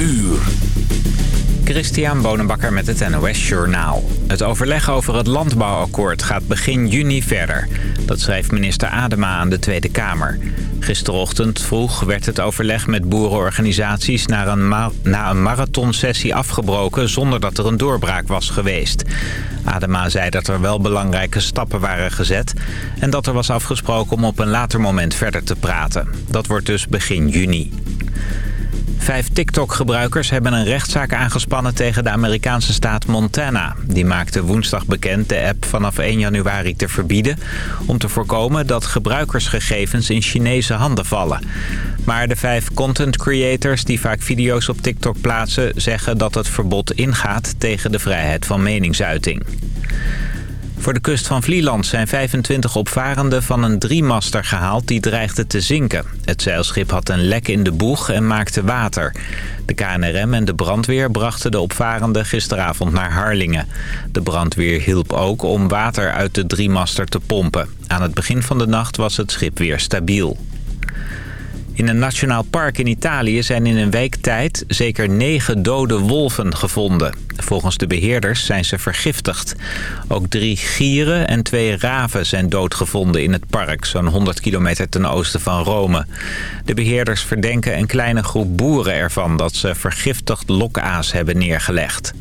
uur. Christian Bonenbakker met het NOS Journaal. Het overleg over het landbouwakkoord gaat begin juni verder. Dat schrijft minister Adema aan de Tweede Kamer. Gisterochtend vroeg werd het overleg met boerenorganisaties... na een, na een marathonsessie afgebroken zonder dat er een doorbraak was geweest. Adema zei dat er wel belangrijke stappen waren gezet... en dat er was afgesproken om op een later moment verder te praten. Dat wordt dus begin juni. Vijf TikTok-gebruikers hebben een rechtszaak aangespannen tegen de Amerikaanse staat Montana. Die maakte woensdag bekend de app vanaf 1 januari te verbieden... om te voorkomen dat gebruikersgegevens in Chinese handen vallen. Maar de vijf content creators die vaak video's op TikTok plaatsen... zeggen dat het verbod ingaat tegen de vrijheid van meningsuiting. Voor de kust van Vlieland zijn 25 opvarenden van een driemaster gehaald die dreigde te zinken. Het zeilschip had een lek in de boeg en maakte water. De KNRM en de brandweer brachten de opvarenden gisteravond naar Harlingen. De brandweer hielp ook om water uit de driemaster te pompen. Aan het begin van de nacht was het schip weer stabiel. In een nationaal park in Italië zijn in een week tijd zeker negen dode wolven gevonden. Volgens de beheerders zijn ze vergiftigd. Ook drie gieren en twee raven zijn doodgevonden in het park... zo'n 100 kilometer ten oosten van Rome. De beheerders verdenken een kleine groep boeren ervan... dat ze vergiftigd lokaas hebben neergelegd.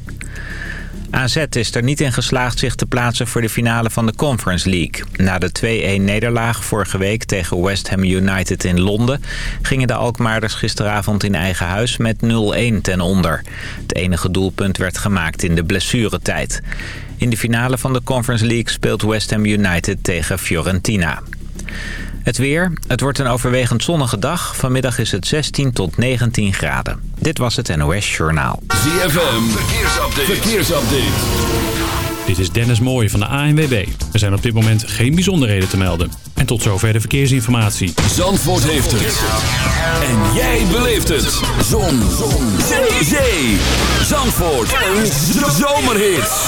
AZ is er niet in geslaagd zich te plaatsen voor de finale van de Conference League. Na de 2-1-nederlaag vorige week tegen West Ham United in Londen... gingen de Alkmaarders gisteravond in eigen huis met 0-1 ten onder. Het enige doelpunt werd gemaakt in de blessuretijd. In de finale van de Conference League speelt West Ham United tegen Fiorentina. Het weer. Het wordt een overwegend zonnige dag. Vanmiddag is het 16 tot 19 graden. Dit was het NOS Journaal. ZFM. Verkeersupdate. Verkeersupdate. Dit is Dennis Mooij van de ANWB. Er zijn op dit moment geen bijzonderheden te melden. En tot zover de verkeersinformatie. Zandvoort heeft het. En jij beleeft het. Zon. Zon. Zee. Zee. Zandvoort. Een zomerhit.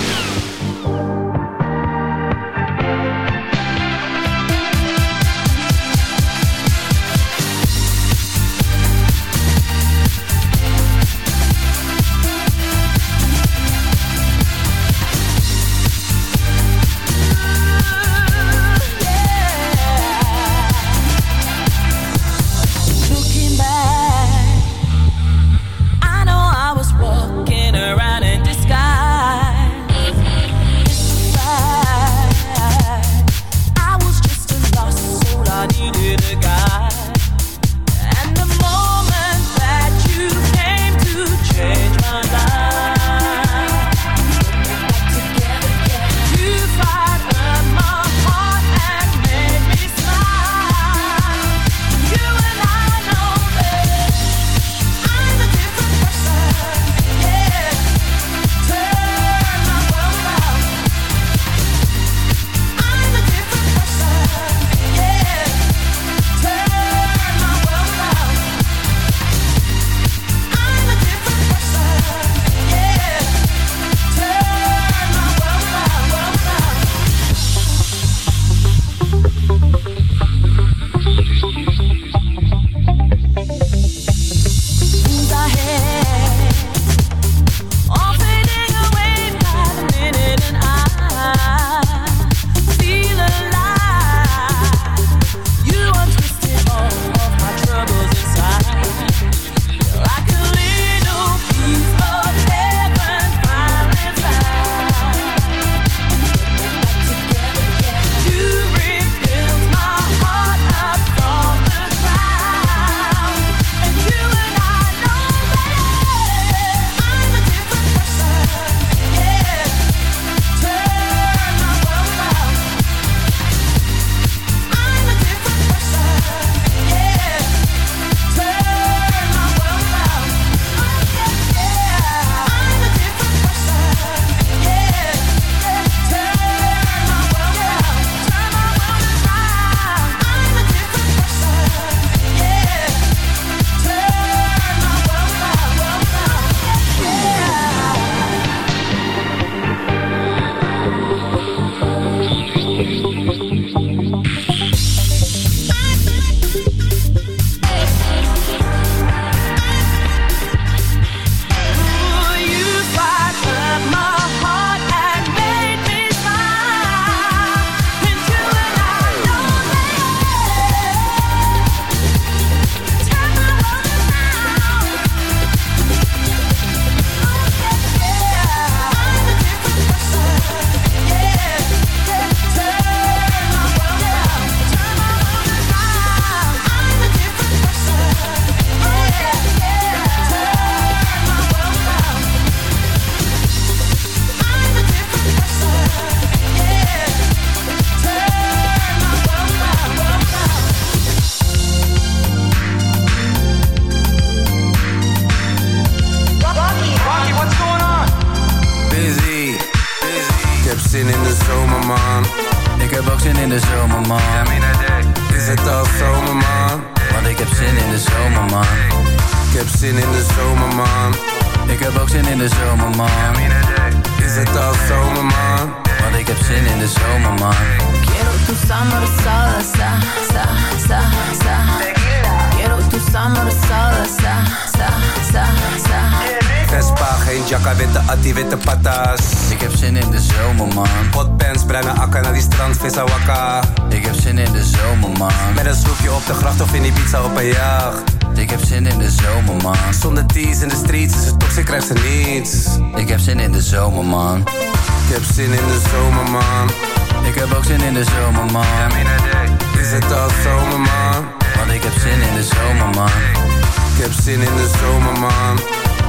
Jacka, witte patas. Ik heb zin in de zomer, man. Hotpants, bruine akka naar die strand, vissa wakka. Ik heb zin in de zomer, man. Met een snoepje op de gracht of in die pizza op een jacht. Ik heb zin in de zomer, man. Zonder teas in de streets, is het toxic, krijgt ze niets. Ik heb zin in de zomer, man. Ik heb zin in de zomer, man. Ik heb ook zin in de zomer, man. Is het al zomer, man? Want ik heb zin in de zomer, man. Ik heb zin in de zomer, man.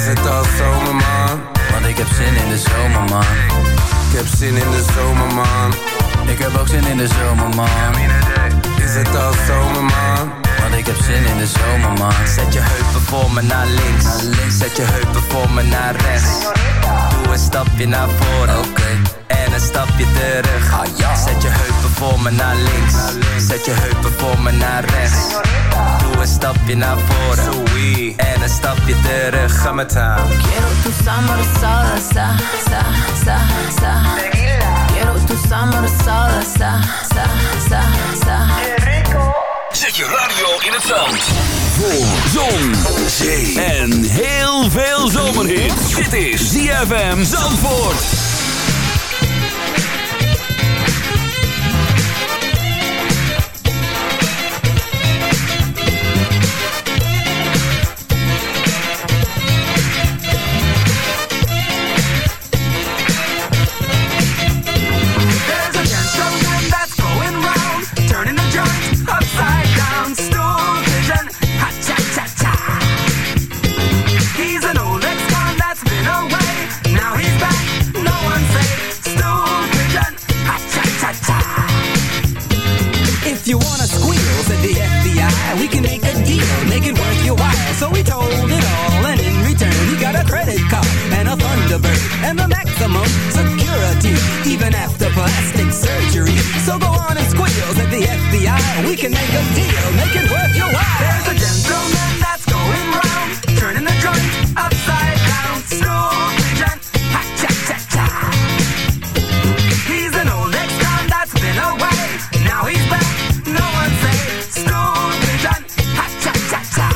Is het al zomer, man? Want ik heb zin in de zomer, man. Ik heb zin in de zomer, man. Ik heb ook zin in de zomer, man. Is het al zomer, man? Want ik heb zin in de zomer, man. Zet je heupen voor me naar links. Naar links. Zet je heupen voor me naar rechts. Doe een stapje naar voren. Oké. En een stapje terug. Ah, ja. Zet je heupen voor me naar links. naar links. Zet je heupen voor me naar rechts. Doe een stapje naar voren. En een stapje terug. Ga met haar. Quiero tu summer salsa, sa, sa, sa. Quiero tu summer salsa, sa, sa, sa. Zet je radio in het zand. Voor zon, zee en heel veel zomerhit. Dit is ZFM Zandvoort. We can make a deal, make it worth your while. There's a gentleman that's going round, turning the joint upside down. Stool pigeon, ha cha cha cha. He's an old ex-con that's been away. Now he's back, no one say. Stool pigeon, ha cha cha cha.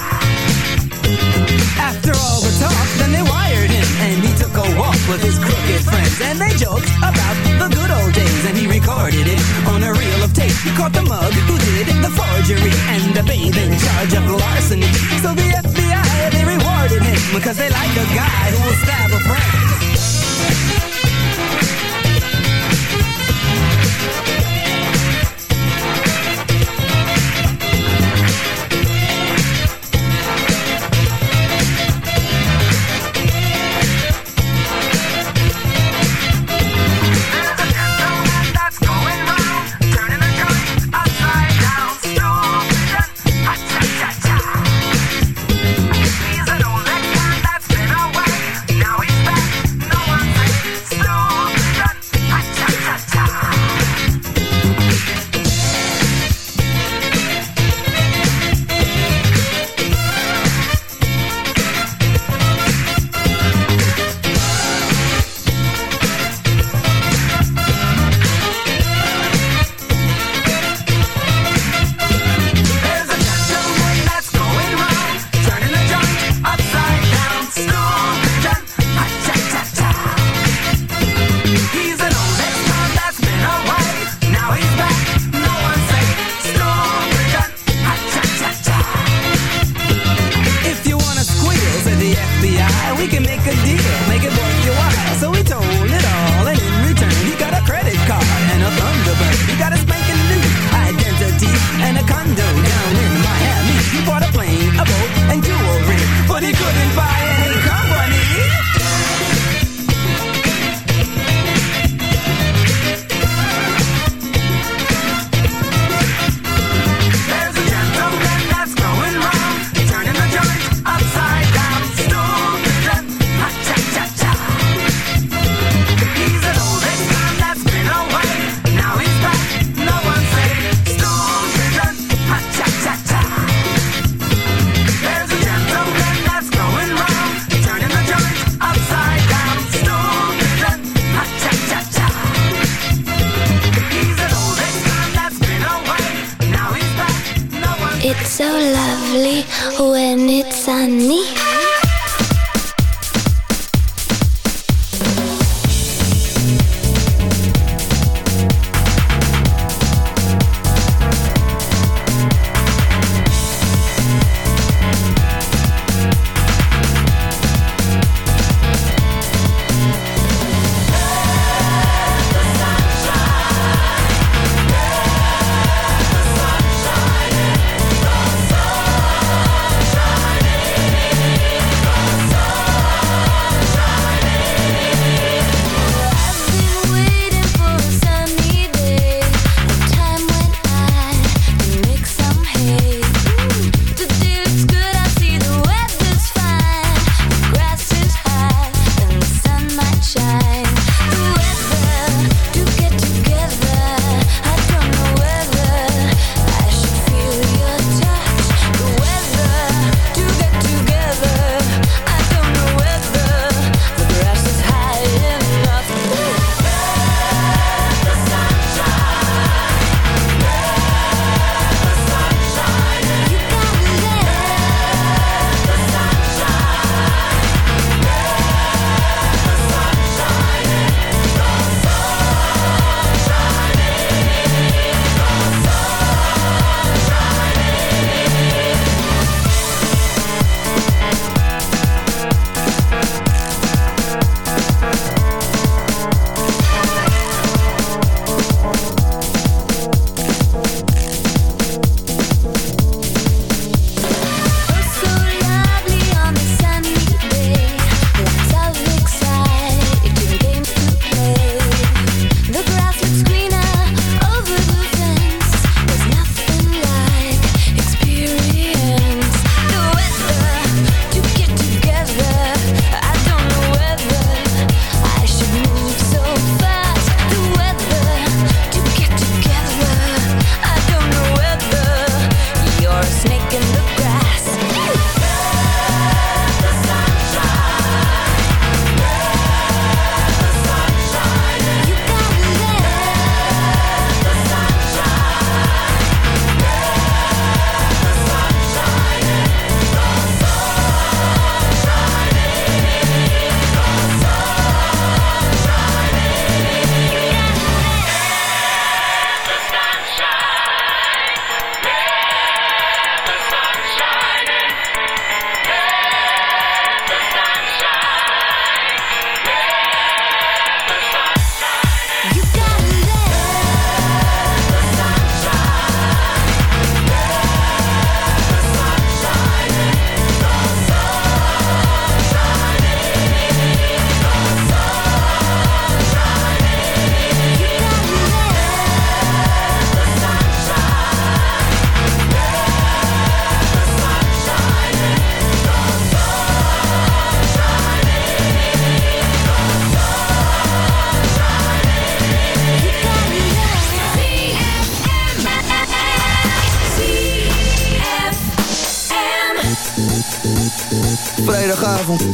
After all the talk, then they wired him, and he took a walk with his crooked friends, and they joked about the good old days, and he recorded it on a reel of tape. He caught the mug who forgery, and the babe in charge of larceny. So the FBI, they rewarded him, because they like a guy who will stab a friend.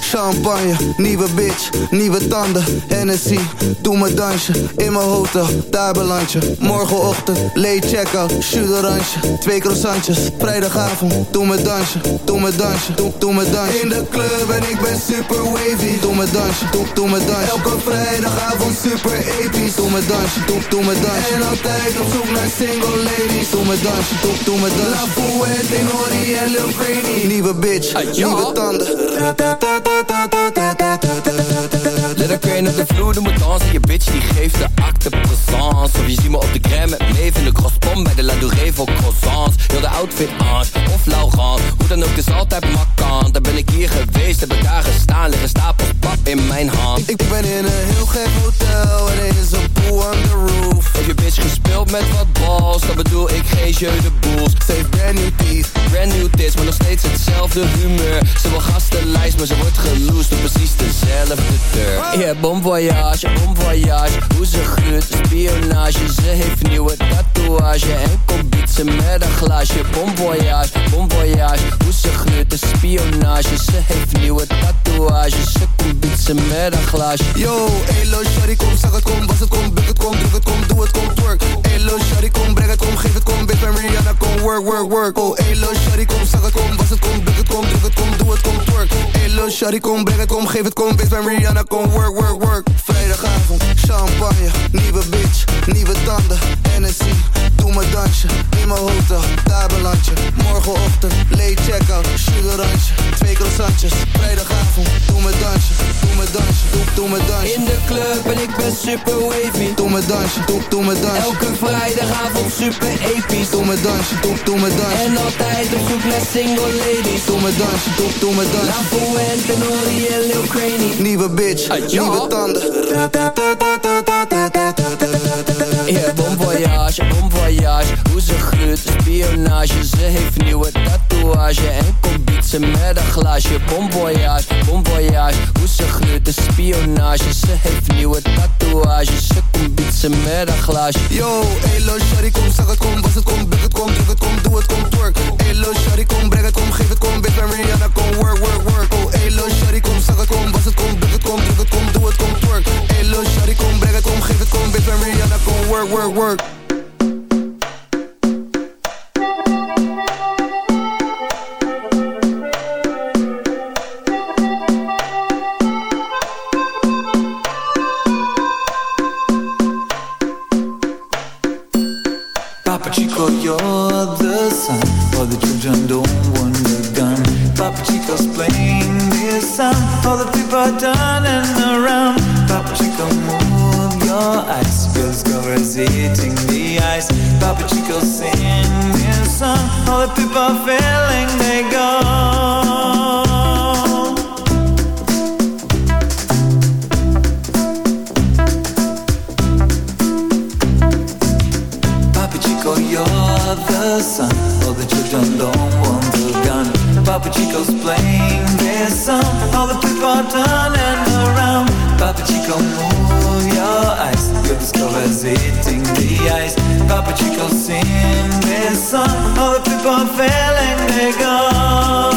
Champagne, nieuwe bitch, nieuwe tanden. Hennessy, doe me dansje In mijn hotel, daar beland je Morgenochtend, late check-out Shoot oranje, twee croissantjes Vrijdagavond, doe me dansje Doe me dansje, doe, doe me dansje. In de club en ik ben super wavy. Doe me dansje, doe, doe me dansje. Elke vrijdagavond super episch. Doe me dansje, doe, doe me dansje. En altijd op zoek naar single ladies. Doe me dansje, doe, doe me dansje. La Fouette, Nori en Lil Nieuwe bitch, nieuwe tanden Let crane op de vloer, doe me dansen. Je bitch die geeft de acte présence. Of je ziet me op de crème met Maeve in de crosspom Bij de La Douree voor croissants. Heel de outfit Ange of Laurent. Hoe dan ook, is altijd makkant Daar ben ik hier geweest, heb ik daar gestaan. Liggen stapels pap in mijn hand. Ik ben in een heel gek hotel En er is een pool on the roof. Heb je bitch gespeeld met wat balls? Dan bedoel ik geen jeu de boels. Heeft brand new teeth. Brand new tits, maar nog steeds hetzelfde humeur. Ze wil gastenlijst, maar ze wordt geloosd Op precies dezelfde deur Yeah Yeah, bon voyage, bon voyage Hoe ze gruurt, spionage Ze heeft nieuwe tatoeage En komt bietsen met een glaasje Bon voyage, bon voyage Hoe ze gruurt, spionage Ze heeft nieuwe tatoeage Ze komt bietsen met een glaasje Yo, elo, shawty, kom, zag het, kom, was het, kom, buk het, kom, druk het, kom, doe het, kom, twerk Elo, shawty, kom, breng het, kom, geef het, kom, bitch, ben Rihanna, kom, work, work, work Oh, elo, shawty, kom, zag het, kom, was het, kom, buk het, kom, druk het, kom, doe het, kom, twerk Elo, shawty, kom, breng het, kom, geef het, kom, bitch, ben Rihanna, kom, work, work, work. Vrijdagavond, champagne, nieuwe bitch, nieuwe tanden, Doe mijn dansje, in mijn hotel, daar beland je Morgenochtend, late check-out, sugarantje Twee croissantjes, vrijdagavond, doe mijn dansje, doe mijn dansje, doe, doe mijn dansje. In de club en ik ben super wavy. Doe mijn dansje, doe, doe mijn dansje. Elke vrijdagavond super episch. Doe mijn dansje, doe, doe mijn dansje. En altijd op zoek naar single ladies. Doe mijn dansje, doe, doe mijn dansje. La Fuente, Nori en Lil Craney Nieuwe bitch, ja. nieuwe tanden. Yeah, spionage Ze heeft nieuwe tatoeage En komt bietsen met een glaasje Bon voyage, bon voyage Hoe ze gruurt, spionage Ze heeft nieuwe tatoeage Ze komt bietsen met een glaasje Yo, elo, shawty, kom, zag het, kom, was het, kom, buk het, kom, druk het, kom, doe het, kom, twerk Elo, shawty, kom, breng het, kom, geef het, kom, bitch, ben Rihanna, kom, work, work, work Oh, elo, shawty, kom, zag het, kom, was het, kom, buk het, kom, druk het, kom, doe het, kom, twerk Elo, shawty, kom, breng het, kom, geef het, kom, bitch, ben Rihanna, kom, work, work, work Are turning around. Papa Chico, move your eyes. Discover is eating the ice. Papa Chico, sing this song. All the people feeling Papa Chico's playing this song. All the people turning around. Papa Chico, move your eyes. Your discover's eating the ice. Papa Chico, sing this song. All the people are feeling they go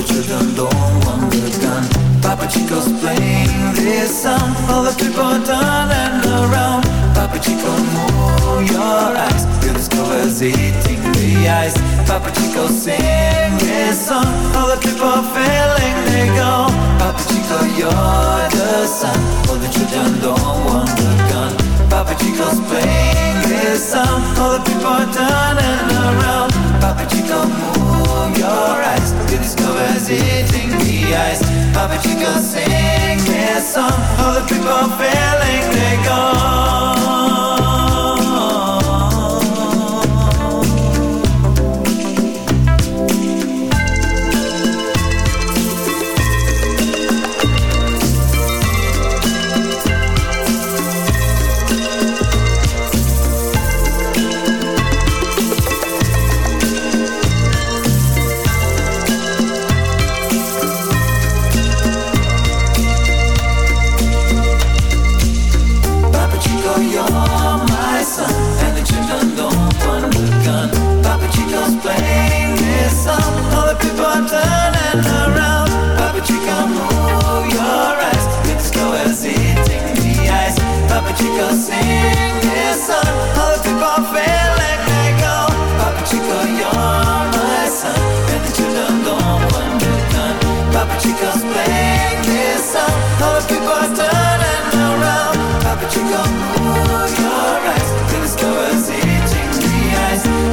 the children don't want the gun Papa Chico's playing this song All the people turning around. Papa Chico, move your eyes. Your discover's eating the ice. Papa Chico, sing this song All the people feeling they go. Papa Chico, you're the son All the children don't want the gun Papa Chico's playing this song All the people turning around. Papa Chico, move of your eyes. Look at these covers in the ice. Papa Chico sing their song. All the people feeling they're gone.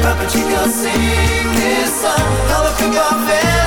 Papa Chico, sing this song. All people are feeling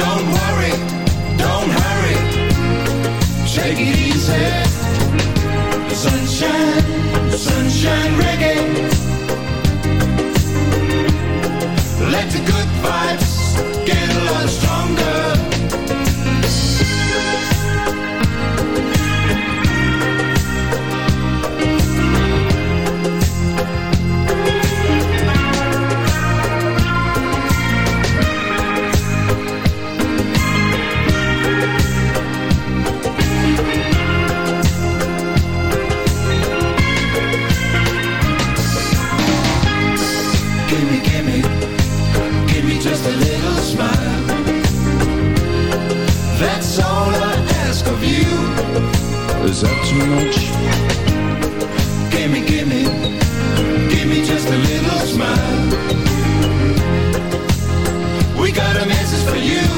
Don't worry, don't hurry. Take it easy. Sunshine, sunshine reggae Gimme, gimme, gimme just a little smile. We got a message for you.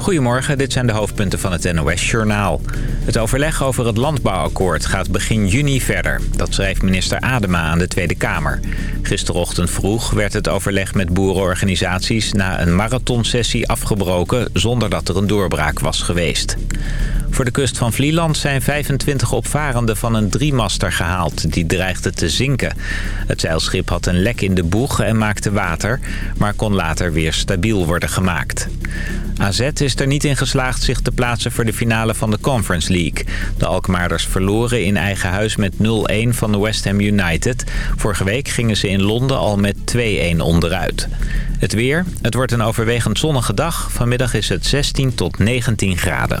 Goedemorgen, dit zijn de hoofdpunten van het NOS-journaal. Het overleg over het landbouwakkoord gaat begin juni verder. Dat schrijft minister Adema aan de Tweede Kamer. Gisterochtend vroeg werd het overleg met boerenorganisaties... na een marathonsessie afgebroken zonder dat er een doorbraak was geweest. Voor de kust van Vlieland zijn 25 opvarenden van een driemaster gehaald. Die dreigde te zinken. Het zeilschip had een lek in de boeg en maakte water... maar kon later weer stabiel worden gemaakt. AZ is er niet in geslaagd zich te plaatsen voor de finale van de Conference League. De Alkmaarders verloren in eigen huis met 0-1 van de West Ham United. Vorige week gingen ze in Londen al met 2-1 onderuit. Het weer. Het wordt een overwegend zonnige dag. Vanmiddag is het 16 tot 19 graden.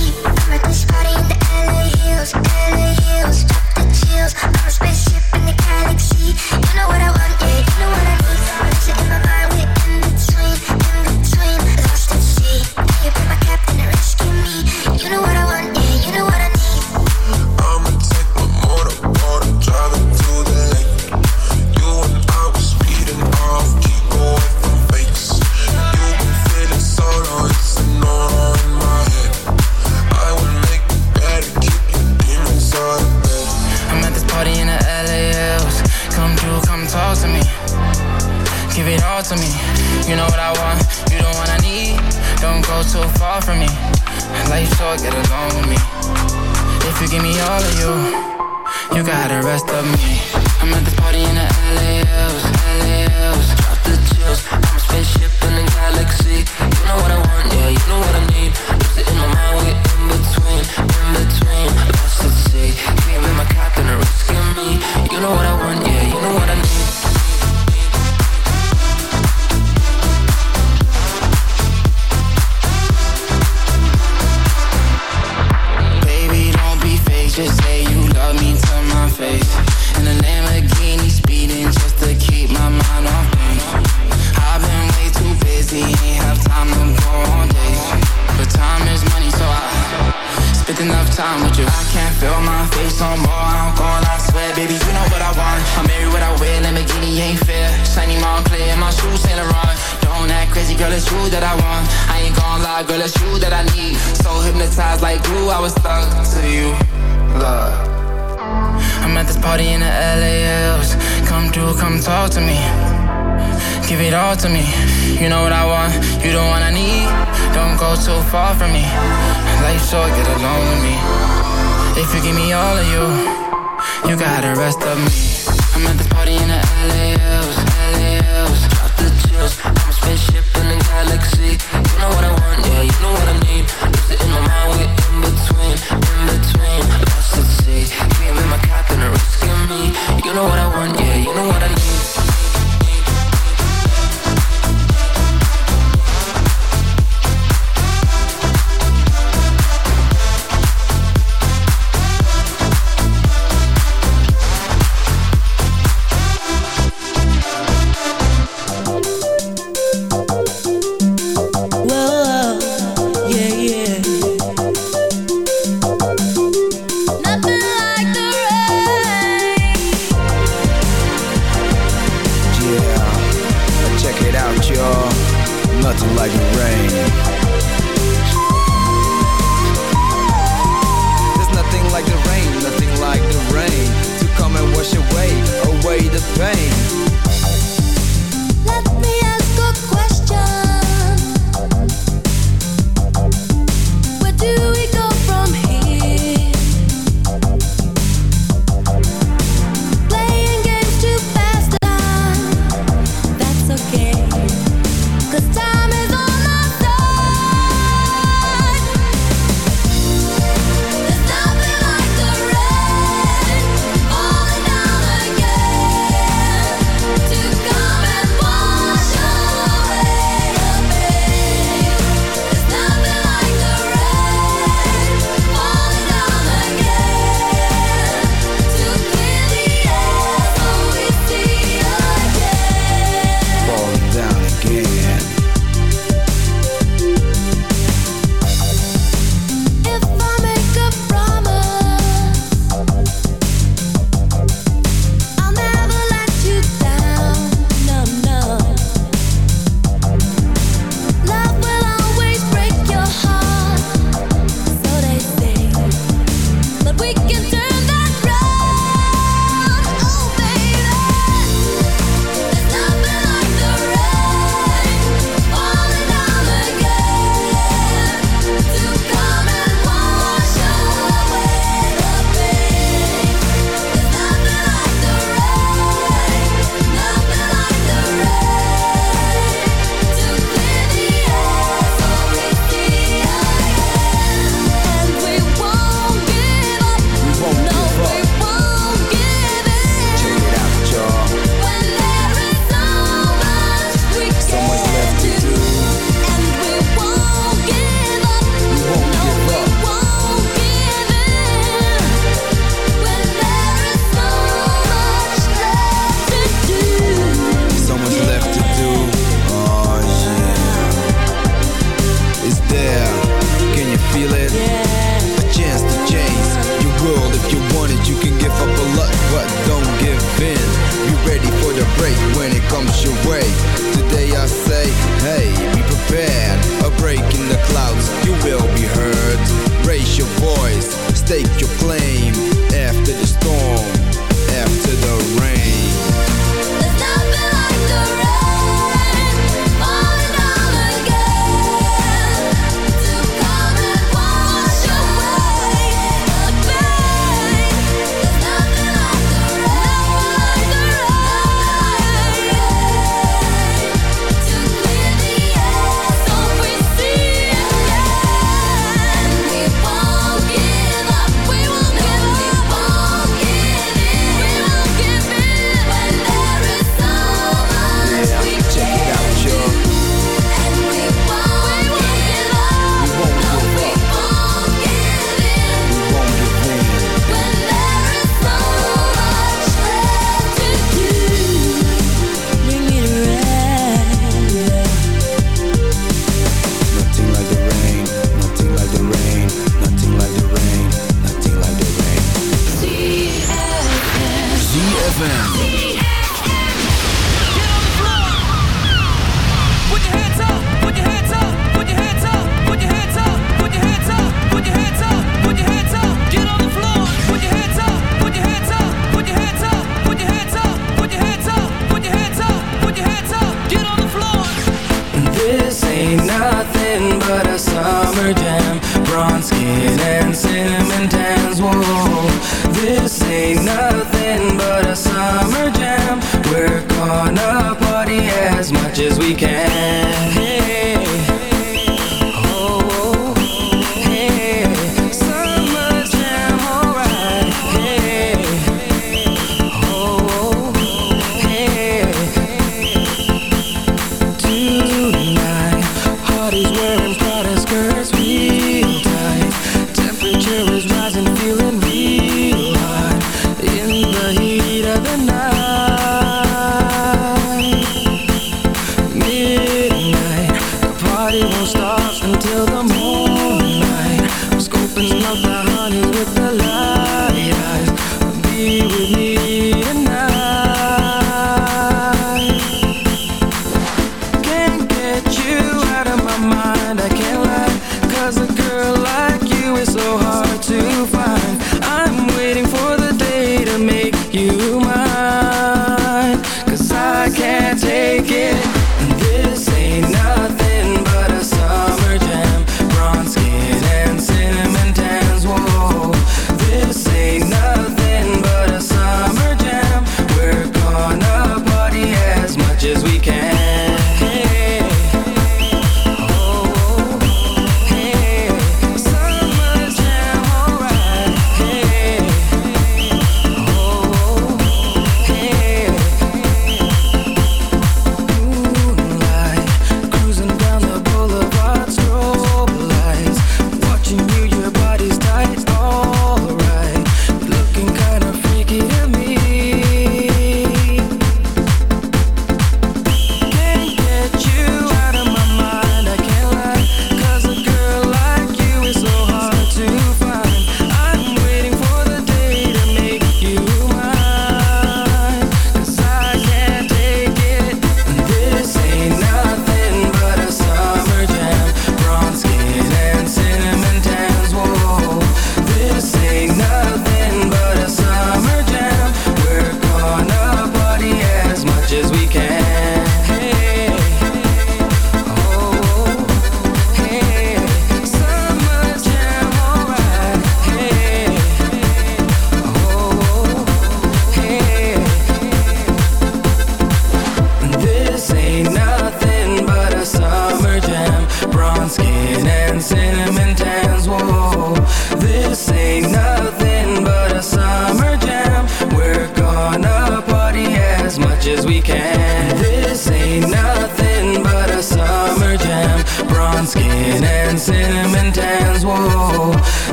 Life's short, get along with me. If you give me all of you, you got the rest of me. I'm at this party in the LAOs, LAOs. Drop the chills. I'm a spaceship in a galaxy. You know what I want, yeah, you know what I need. Lose it in my mind, we're in between, in between. Lost at sea. Dream in my captain, risking me. You know what I want,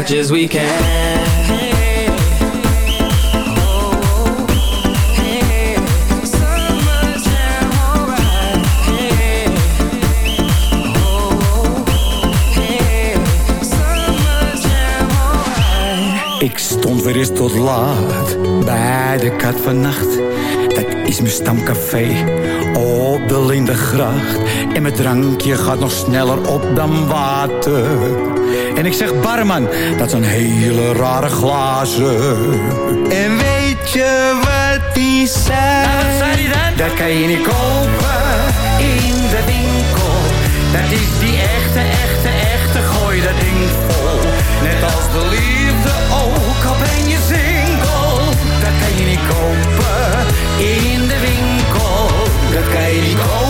much we can. Ik stond weer eens tot laat bij de kat vannacht. Dat is mijn stamcafé op de Lindegracht. En mijn drankje gaat nog sneller op dan water. En ik zeg barman, dat zijn hele rare glazen. En weet je wat die zei? Dat kan je niet kopen in de winkel. Dat is die echte, echte, echte, gooi dat ding vol. Net als de liefde ook, al ben je single. Dat kan je niet kopen in de winkel. Dat kan je niet kopen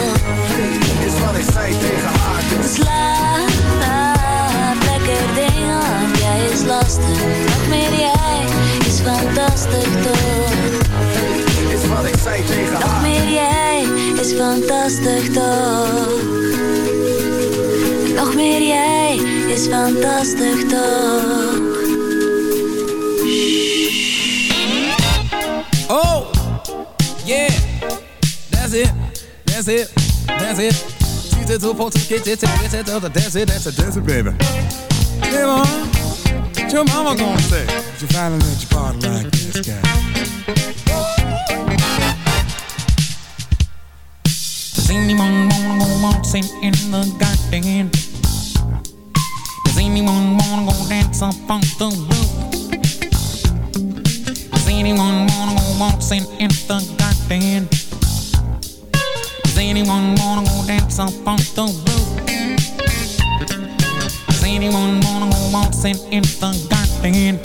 Fantastisch toch. Nog meer jij is fantastisch toch. Oh, yeah, that's it, that's it, that's it. She's a two point get it, get it, that's it, that's it, that's it, baby. Hey, mom, what your mama gonna say? If you finally let your party like this guy. Anyone wanna go waltzing in the garden? Does anyone wanna go dance on the roof? Does anyone wanna go in the garden? Does anyone wanna go on the roof? Does anyone wanna go in the garden?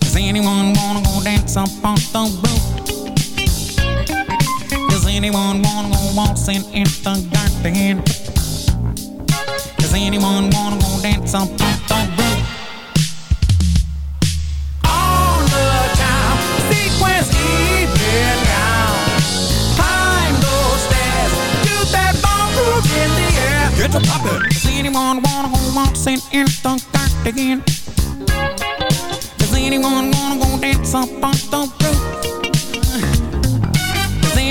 Does anyone wanna go dance up on the roof? Anyone wanna go waltzing in the garden? Does anyone wanna go dance on the roof? On the time, sequence even down. Climb those stairs, do that ballroom in the air. Get to poppin'. Does anyone wanna go waltzing in the garden? Does anyone wanna go dance on the roof?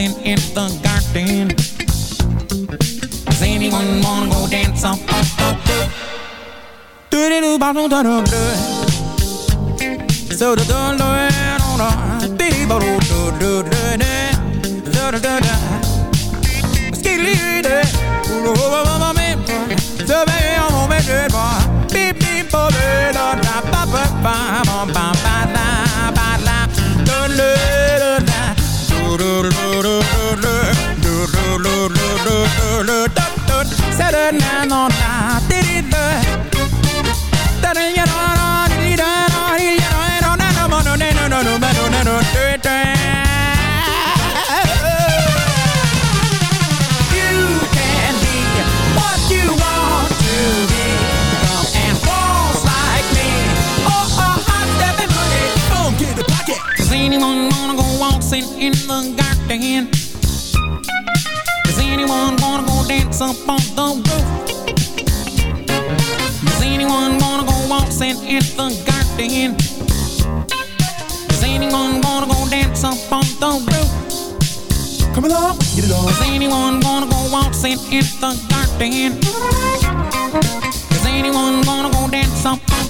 dancing in the garden. Does anyone wanna go dance up? Do do do ba do do do do. So do do do do do. Dee do do do do do. Do do do do. Skidly do. Oh oh oh oh me. So baby, I'm on my bed, boy. Beep. le dot dot sa da na na na di di da da da ya na na di da na di ya na Does anyone wanna go waltzing in the garden? Does anyone wanna dance up on the roof? Does anyone wanna go waltzing in the garden? Does anyone wanna go dance up on the roof? Come along, get it on. Does anyone wanna go waltzing in the garden? Does anyone wanna go dance up on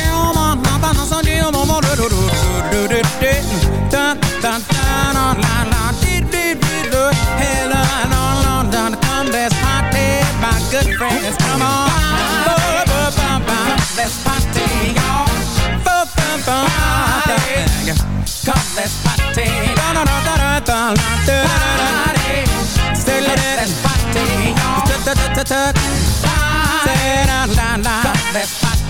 good friends. Come on, let's party, y'all. Come, let's party. Party. Say let's party, y'all. Say la la la. Come, let's party.